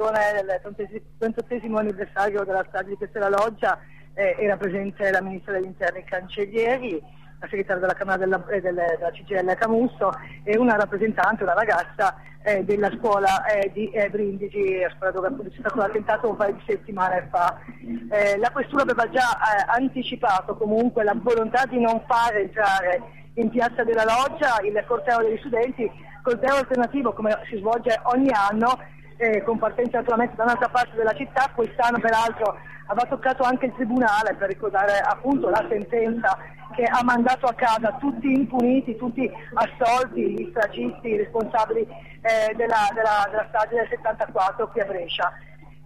del 38 anniversario della strage di Piazza della Loggia eh, era presente la Ministra degli Interni Cancellieri, la segretaria della Camera della, eh, della, della CGL Camusso e una rappresentante, una ragazza eh, della scuola eh, di eh, Brindisi, la scuola dove c'è stato l'attentato un paio di settimane fa. Eh, la Questura aveva già anticipato comunque la volontà di non far entrare in Piazza della Loggia il corteo degli studenti, corteo alternativo come si svolge ogni anno eh, con partenza naturalmente da un'altra parte della città, quest'anno peraltro aveva toccato anche il Tribunale per ricordare appunto la sentenza che ha mandato a casa tutti impuniti, tutti assolti, gli stragisti, i responsabili eh, della, della, della strage del 74 qui a Brescia.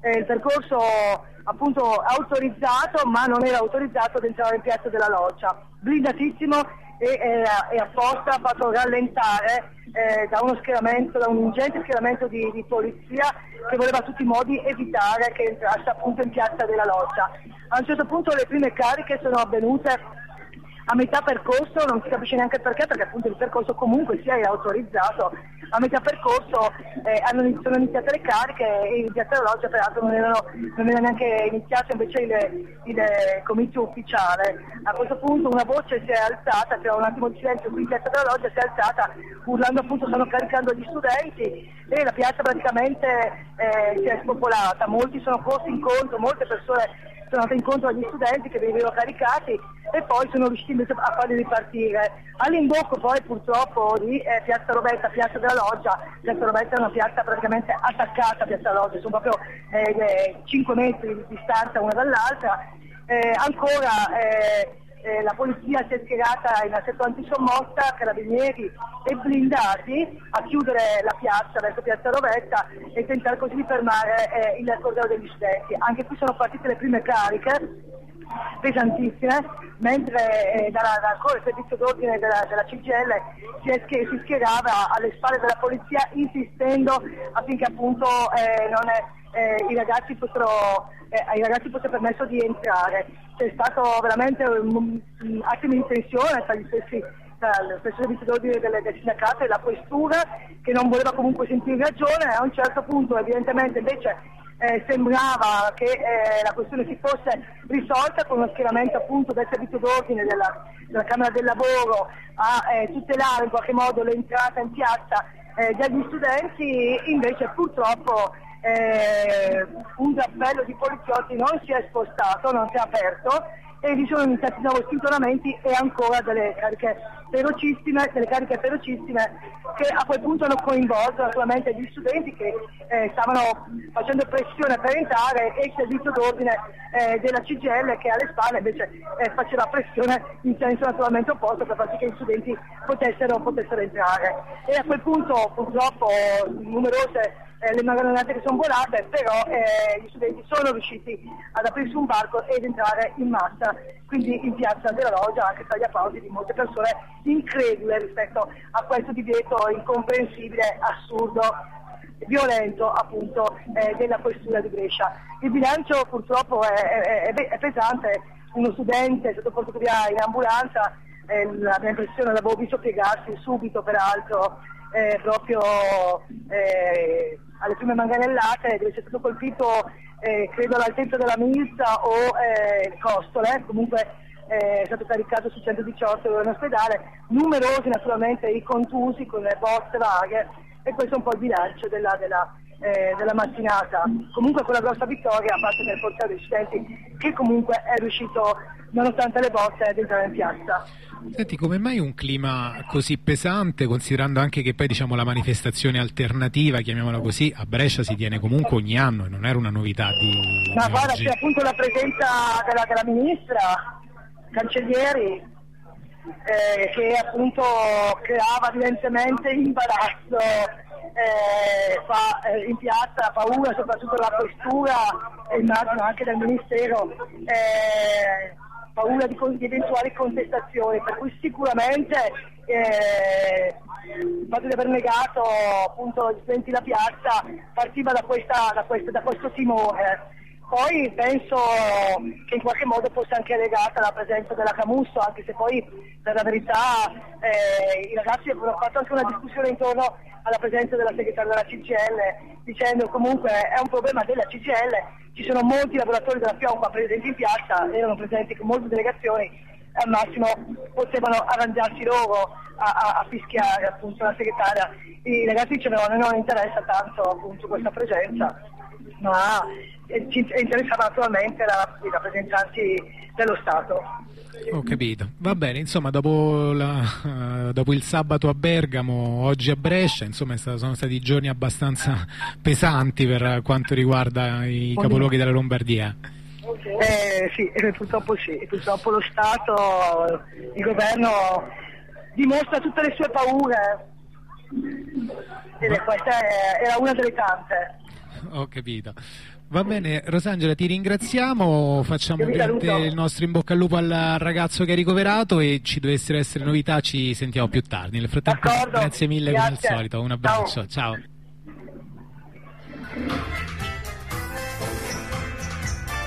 Eh, il percorso appunto autorizzato ma non era autorizzato ad entrare in piazza della Loggia, blindatissimo e, e, e apposta ha fatto rallentare eh, da uno schieramento, da un ingente schieramento di, di, polizia che voleva a tutti i modi evitare che entrasse appunto in piazza della loggia. A un certo punto le prime cariche sono avvenute a metà percorso, non si capisce neanche perché, perché appunto il percorso comunque sia autorizzato, a metà percorso eh, hanno, sono iniziate le cariche e della loggia peraltro non, erano, non era neanche iniziato invece il, il comizio ufficiale. A questo punto una voce si è alzata, c'era un attimo di silenzio qui in piazza della loggia, si è alzata urlando appunto stanno caricando gli studenti e la piazza praticamente eh, si è spopolata, molti sono corsi incontro, molte persone sono andate incontro agli studenti che venivano caricati e poi sono riusciti a farli ripartire. All'imbocco poi purtroppo di eh, Piazza Robetta, Piazza della Loggia, Piazza Robetta è una piazza praticamente attaccata a Piazza Loggia, sono proprio eh, 5 metri di distanza una dall'altra, eh, ancora eh, eh, la polizia si è schierata in assetto antisommossa, carabinieri e blindati a chiudere la piazza verso Piazza Rovetta e tentare così di fermare eh, il corteo degli studenti. Anche qui sono partite le prime cariche pesantissime, mentre eh, dalla, dal servizio d'ordine della, della CGL si, è, si, schierava alle spalle della polizia insistendo affinché appunto eh, non è, eh, i ragazzi fossero, eh, ai ragazzi fosse permesso di entrare. C'è stato veramente un, un attimo di tensione tra gli stessi lo stesso servizio d'ordine del sindacato e la questura che non voleva comunque sentire ragione a un certo punto evidentemente invece eh, sembrava che eh, la questione si fosse risolta con lo schieramento appunto del servizio d'ordine della, della Camera del Lavoro a eh, tutelare in qualche modo l'entrata in piazza eh, degli studenti, invece purtroppo eh, un cappello di poliziotti non si è spostato, non si è aperto e vi sono iniziati nuovi spintonamenti e ancora delle cariche ferocissime, delle cariche ferocissime che a quel punto hanno coinvolto naturalmente gli studenti che eh, stavano facendo pressione per entrare e il servizio d'ordine eh, della CGL che alle spalle invece eh, faceva pressione in senso naturalmente opposto per far sì che gli studenti potessero, potessero entrare. E a quel punto purtroppo numerose eh, le marionette che sono volate, però eh, gli studenti sono riusciti ad aprirsi un barco ed entrare in massa, quindi in piazza della Loggia, anche tra gli applausi di molte persone incredule rispetto a questo divieto incomprensibile, assurdo violento appunto eh, della questura di Brescia. Il bilancio purtroppo è, è, è, è pesante, uno studente è stato portato via in ambulanza, eh, la mia impressione l'avevo visto piegarsi subito peraltro eh, proprio eh, alle prime manganellate dove è stato colpito eh, credo all'altezza della milza o eh, costole, comunque eh, è stato caricato su 118 in ospedale, numerosi naturalmente i contusi con le botte varie e questo è un po' il bilancio della, della, eh, della mattinata. Comunque con la grossa vittoria a parte del portiere dei studenti che comunque è riuscito nonostante le botte ad entrare in piazza. Senti, come mai un clima così pesante, considerando anche che poi diciamo, la manifestazione alternativa, chiamiamola così, a Brescia si tiene comunque ogni anno e non era una novità di. Ma guarda, c'è appunto la presenza della, della ministra Cancellieri, eh, che appunto creava evidentemente imbarazzo eh, fa, eh, in piazza, paura soprattutto della questura e immagino anche del Ministero. Eh, paura di, di eventuali contestazioni, per cui sicuramente il fatto di aver negato appunto gli studenti la piazza partiva da, questa, da, questa, da questo timore. Poi penso che in qualche modo fosse anche legata alla presenza della Camusso, anche se poi per la verità eh, i ragazzi avevano fatto anche una discussione intorno alla presenza della segretaria della CGL, dicendo comunque è un problema della CGL, ci sono molti lavoratori della Fiocca presenti in piazza, erano presenti con molte delegazioni, al massimo potevano arrangiarsi loro a, a, a fischiare appunto la segretaria. I ragazzi dicevano non interessa tanto appunto questa presenza, ma ci interessava naturalmente la, i rappresentanti dello Stato. Ho capito, va bene, insomma dopo, la, uh, dopo, il sabato a Bergamo, oggi a Brescia, insomma sono stati giorni abbastanza pesanti per quanto riguarda i capoluoghi della Lombardia. Eh, sì, purtroppo sì, purtroppo lo Stato, il governo dimostra tutte le sue paure e questa era una delle tante. Ho capito. Va bene, Rosangela, ti ringraziamo, facciamo il nostro in bocca al lupo al ragazzo che ha ricoverato e ci dovessero essere novità ci sentiamo più tardi. Nel frattempo, grazie mille grazie. come al solito, un abbraccio, ciao. ciao.